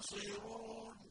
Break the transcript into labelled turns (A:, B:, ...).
A: يَنتَصِرُونَ